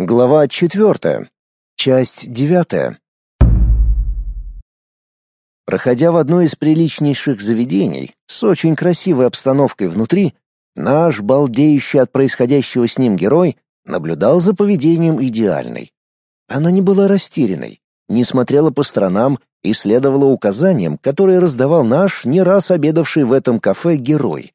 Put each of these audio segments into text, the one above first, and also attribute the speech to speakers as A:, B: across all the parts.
A: Глава четвертая. Часть девятая. Проходя в одно из приличнейших заведений с очень красивой обстановкой внутри, наш балдеющий от происходящего с ним герой наблюдал за поведением идеальной. Она не была растерянной, не смотрела по сторонам и следовала указаниям, которые раздавал наш не раз обедавший в этом кафе герой.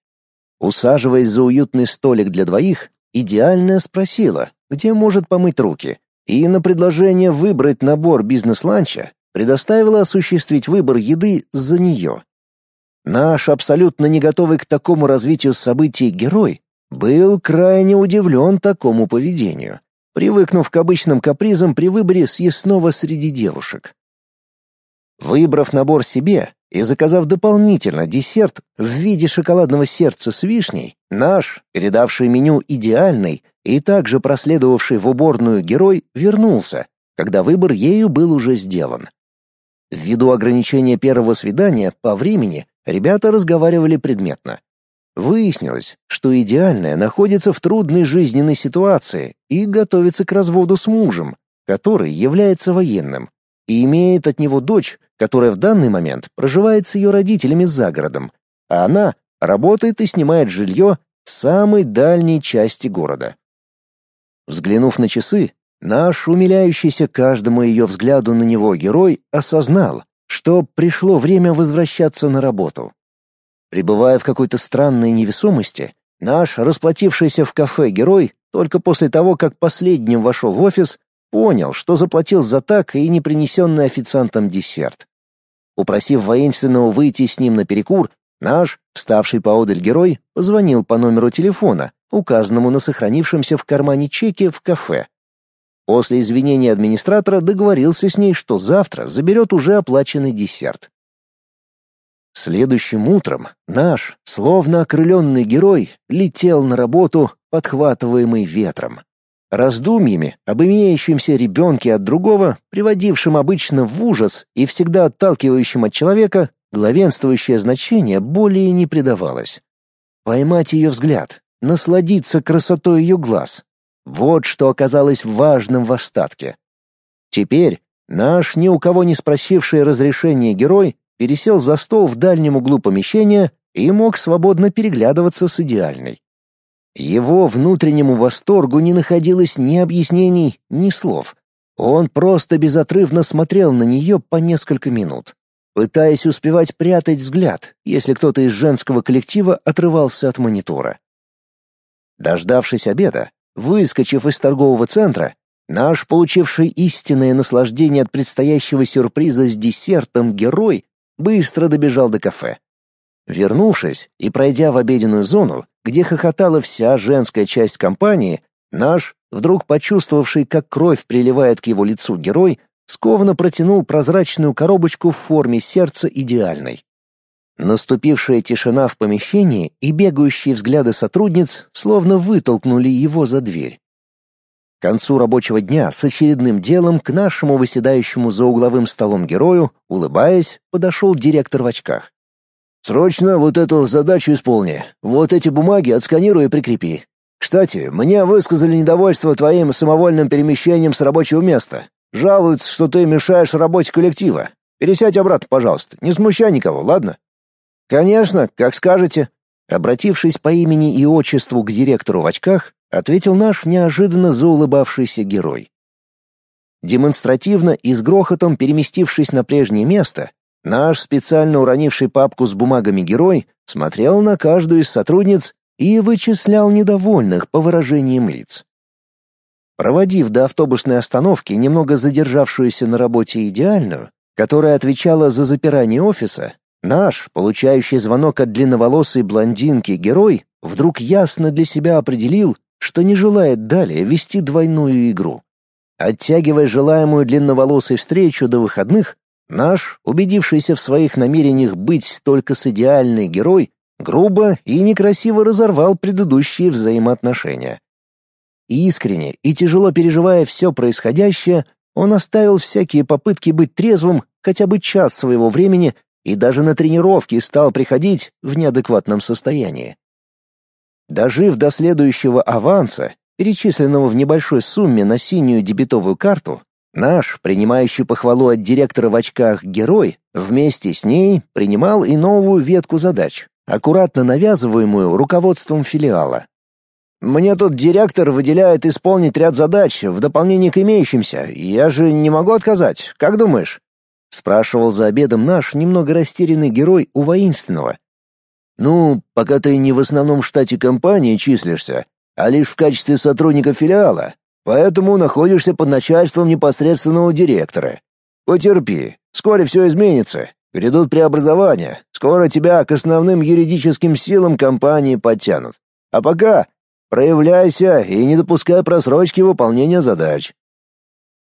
A: Усаживаясь за уютный столик для двоих, идеальная спросила, где может помыть руки, и на предложение выбрать набор бизнес-ланча предоставила осуществить выбор еды за нее. Наш абсолютно не готовый к такому развитию событий герой был крайне удивлен такому поведению, привыкнув к обычным капризам при выборе съестного среди девушек. Выбрав набор себе и заказав дополнительно десерт в виде шоколадного сердца с вишней, наш, передавший меню идеальный, и также проследовавший в уборную герой вернулся, когда выбор ею был уже сделан. Ввиду ограничения первого свидания по времени ребята разговаривали предметно. Выяснилось, что идеальная находится в трудной жизненной ситуации и готовится к разводу с мужем, который является военным, и имеет от него дочь, которая в данный момент проживает с ее родителями за городом, а она работает и снимает жилье в самой дальней части города. Взглянув на часы, наш умиляющийся каждому ее взгляду на него герой осознал, что пришло время возвращаться на работу. Пребывая в какой-то странной невесомости, наш расплатившийся в кафе герой только после того, как последним вошел в офис, понял, что заплатил за так и не принесенный официантом десерт. Упросив воинственного выйти с ним на перекур, наш, вставший поодаль герой, позвонил по номеру телефона, указанному на сохранившемся в кармане чеке в кафе. После извинения администратора договорился с ней, что завтра заберет уже оплаченный десерт. Следующим утром наш, словно окрыленный герой, летел на работу, подхватываемый ветром. Раздумьями об имеющемся ребенке от другого, приводившем обычно в ужас и всегда отталкивающем от человека, главенствующее значение более не придавалось. Поймать ее взгляд, насладиться красотой ее глаз. Вот что оказалось важным в остатке. Теперь наш ни у кого не спросивший разрешения герой пересел за стол в дальнем углу помещения и мог свободно переглядываться с идеальной. Его внутреннему восторгу не находилось ни объяснений, ни слов. Он просто безотрывно смотрел на нее по несколько минут, пытаясь успевать прятать взгляд, если кто-то из женского коллектива отрывался от монитора. Дождавшись обеда, выскочив из торгового центра, наш, получивший истинное наслаждение от предстоящего сюрприза с десертом герой, быстро добежал до кафе. Вернувшись и пройдя в обеденную зону, где хохотала вся женская часть компании, наш, вдруг почувствовавший, как кровь приливает к его лицу герой, скованно протянул прозрачную коробочку в форме сердца идеальной. Наступившая тишина в помещении и бегающие взгляды сотрудниц словно вытолкнули его за дверь. К концу рабочего дня с очередным делом к нашему выседающему за угловым столом герою, улыбаясь, подошел директор в очках. «Срочно вот эту задачу исполни. Вот эти бумаги отсканируй и прикрепи. Кстати, мне высказали недовольство твоим самовольным перемещением с рабочего места. Жалуются, что ты мешаешь работе коллектива. Пересядь обратно, пожалуйста. Не смущай никого, ладно?» «Конечно, как скажете». Обратившись по имени и отчеству к директору в очках, ответил наш неожиданно заулыбавшийся герой. Демонстративно и с грохотом переместившись на прежнее место, наш специально уронивший папку с бумагами герой смотрел на каждую из сотрудниц и вычислял недовольных по выражениям лиц. Проводив до автобусной остановки немного задержавшуюся на работе идеальную, которая отвечала за запирание офиса, Наш, получающий звонок от длинноволосой блондинки герой, вдруг ясно для себя определил, что не желает далее вести двойную игру. Оттягивая желаемую длинноволосой встречу до выходных, наш, убедившийся в своих намерениях быть только с идеальной герой, грубо и некрасиво разорвал предыдущие взаимоотношения. Искренне и тяжело переживая все происходящее, он оставил всякие попытки быть трезвым хотя бы час своего времени и даже на тренировки стал приходить в неадекватном состоянии. Дожив до следующего аванса перечисленного в небольшой сумме на синюю дебетовую карту, наш, принимающий похвалу от директора в очках герой, вместе с ней принимал и новую ветку задач, аккуратно навязываемую руководством филиала. Мне тут директор выделяет исполнить ряд задач в дополнение к имеющимся. Я же не могу отказать. Как думаешь? спрашивал за обедом наш немного растерянный герой у воинственного. Ну, пока ты не в основном штате компании числишься, а лишь в качестве сотрудника филиала, поэтому находишься под начальством непосредственного директора. Потерпи, вскоре все изменится. Грядут преобразования. Скоро тебя к основным юридическим силам компании подтянут. А пока Проявляйся и не допускай просрочки выполнения задач.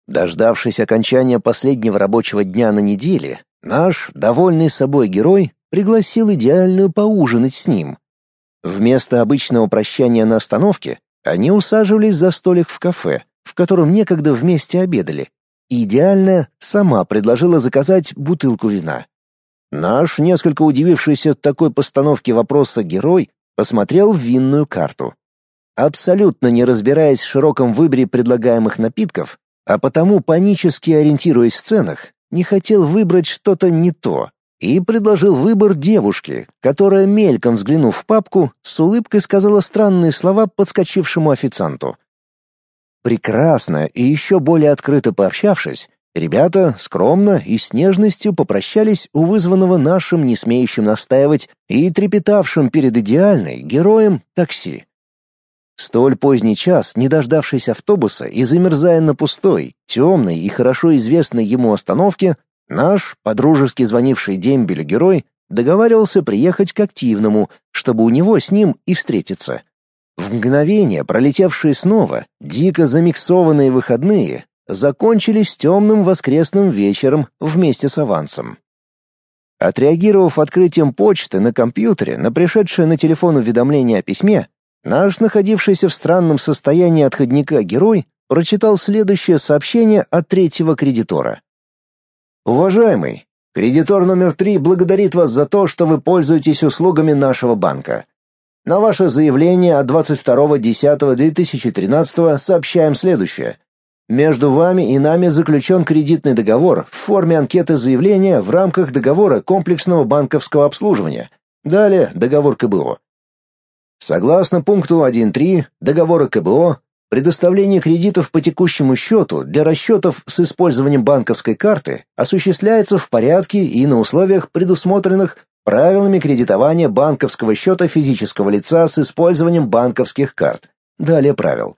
A: Дождавшись окончания последнего рабочего дня на неделе, наш, довольный собой герой, пригласил идеальную поужинать с ним. Вместо обычного прощания на остановке они усаживались за столик в кафе, в котором некогда вместе обедали. идеально сама предложила заказать бутылку вина. Наш, несколько удивившийся такой постановке вопроса герой, посмотрел в винную карту абсолютно не разбираясь в широком выборе предлагаемых напитков, а потому панически ориентируясь в ценах, не хотел выбрать что-то не то и предложил выбор девушке, которая, мельком взглянув в папку, с улыбкой сказала странные слова подскочившему официанту. Прекрасно и еще более открыто пообщавшись, ребята скромно и с нежностью попрощались у вызванного нашим не смеющим настаивать и трепетавшим перед идеальной героем такси. Столь поздний час, не дождавшись автобуса и замерзая на пустой, темной и хорошо известной ему остановке, наш, подружески звонивший дембелю герой, договаривался приехать к активному, чтобы у него с ним и встретиться. В мгновение, пролетевшие снова, дико замиксованные выходные, закончились темным воскресным вечером вместе с авансом. Отреагировав открытием почты на компьютере на пришедшее на телефон уведомление о письме, Наш находившийся в странном состоянии отходника герой прочитал следующее сообщение от третьего кредитора. Уважаемый, кредитор номер три благодарит вас за то, что вы пользуетесь услугами нашего банка. На ваше заявление от 22.10.2013 сообщаем следующее. Между вами и нами заключен кредитный договор в форме анкеты заявления в рамках договора комплексного банковского обслуживания. Далее договор КБО. Согласно пункту 1.3 договора КБО, предоставление кредитов по текущему счету для расчетов с использованием банковской карты осуществляется в порядке и на условиях, предусмотренных правилами кредитования банковского счета физического лица с использованием банковских карт. Далее правил.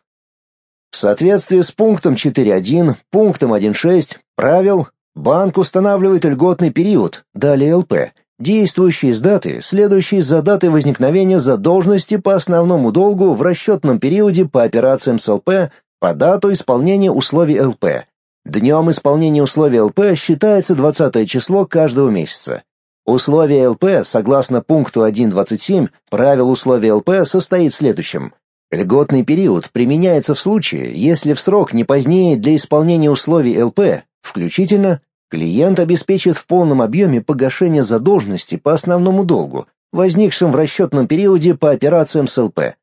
A: В соответствии с пунктом 4.1, пунктом 1.6 правил, банк устанавливает льготный период, далее ЛП, действующий с даты, следующие за датой возникновения задолженности по основному долгу в расчетном периоде по операциям с ЛП по дату исполнения условий ЛП. Днем исполнения условий ЛП считается 20 число каждого месяца. Условие ЛП, согласно пункту 1.27 правил условий ЛП, состоит в следующем. Льготный период применяется в случае, если в срок не позднее для исполнения условий ЛП, включительно, Клиент обеспечит в полном объеме погашение задолженности по основному долгу, возникшим в расчетном периоде по операциям с ЛП.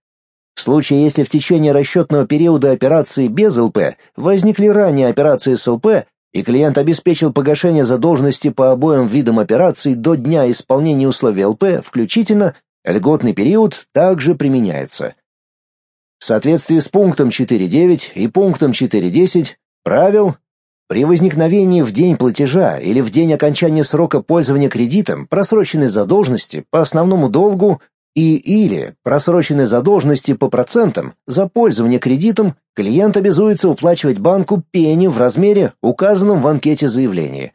A: В случае, если в течение расчетного периода операции без ЛП возникли ранее операции с ЛП, и клиент обеспечил погашение задолженности по обоим видам операций до дня исполнения условий ЛП включительно, льготный период также применяется. В соответствии с пунктом 4.9 и пунктом 4.10 правил при возникновении в день платежа или в день окончания срока пользования кредитом просроченной задолженности по основному долгу и или просроченной задолженности по процентам за пользование кредитом, клиент обязуется уплачивать банку пени в размере, указанном в анкете заявления.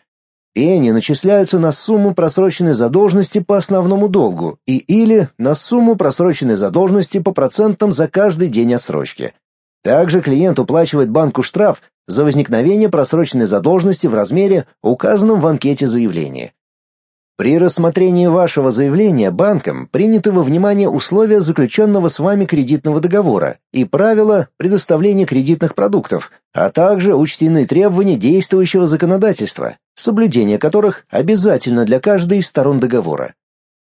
A: Пени начисляются на сумму просроченной задолженности по основному долгу и или на сумму просроченной задолженности по процентам за каждый день отсрочки. Также клиент уплачивает банку штраф за возникновение просроченной задолженности в размере, указанном в анкете заявления. При рассмотрении вашего заявления банком приняты во внимание условия заключенного с вами кредитного договора и правила предоставления кредитных продуктов, а также учтены требования действующего законодательства, соблюдение которых обязательно для каждой из сторон договора.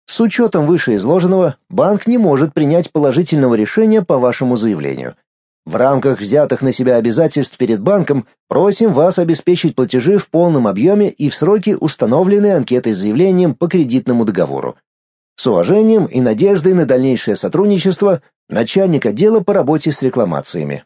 A: С учетом вышеизложенного, банк не может принять положительного решения по вашему заявлению. В рамках взятых на себя обязательств перед банком просим вас обеспечить платежи в полном объеме и в сроки, установленные анкетой с заявлением по кредитному договору. С уважением и надеждой на дальнейшее сотрудничество, начальник отдела по работе с рекламациями.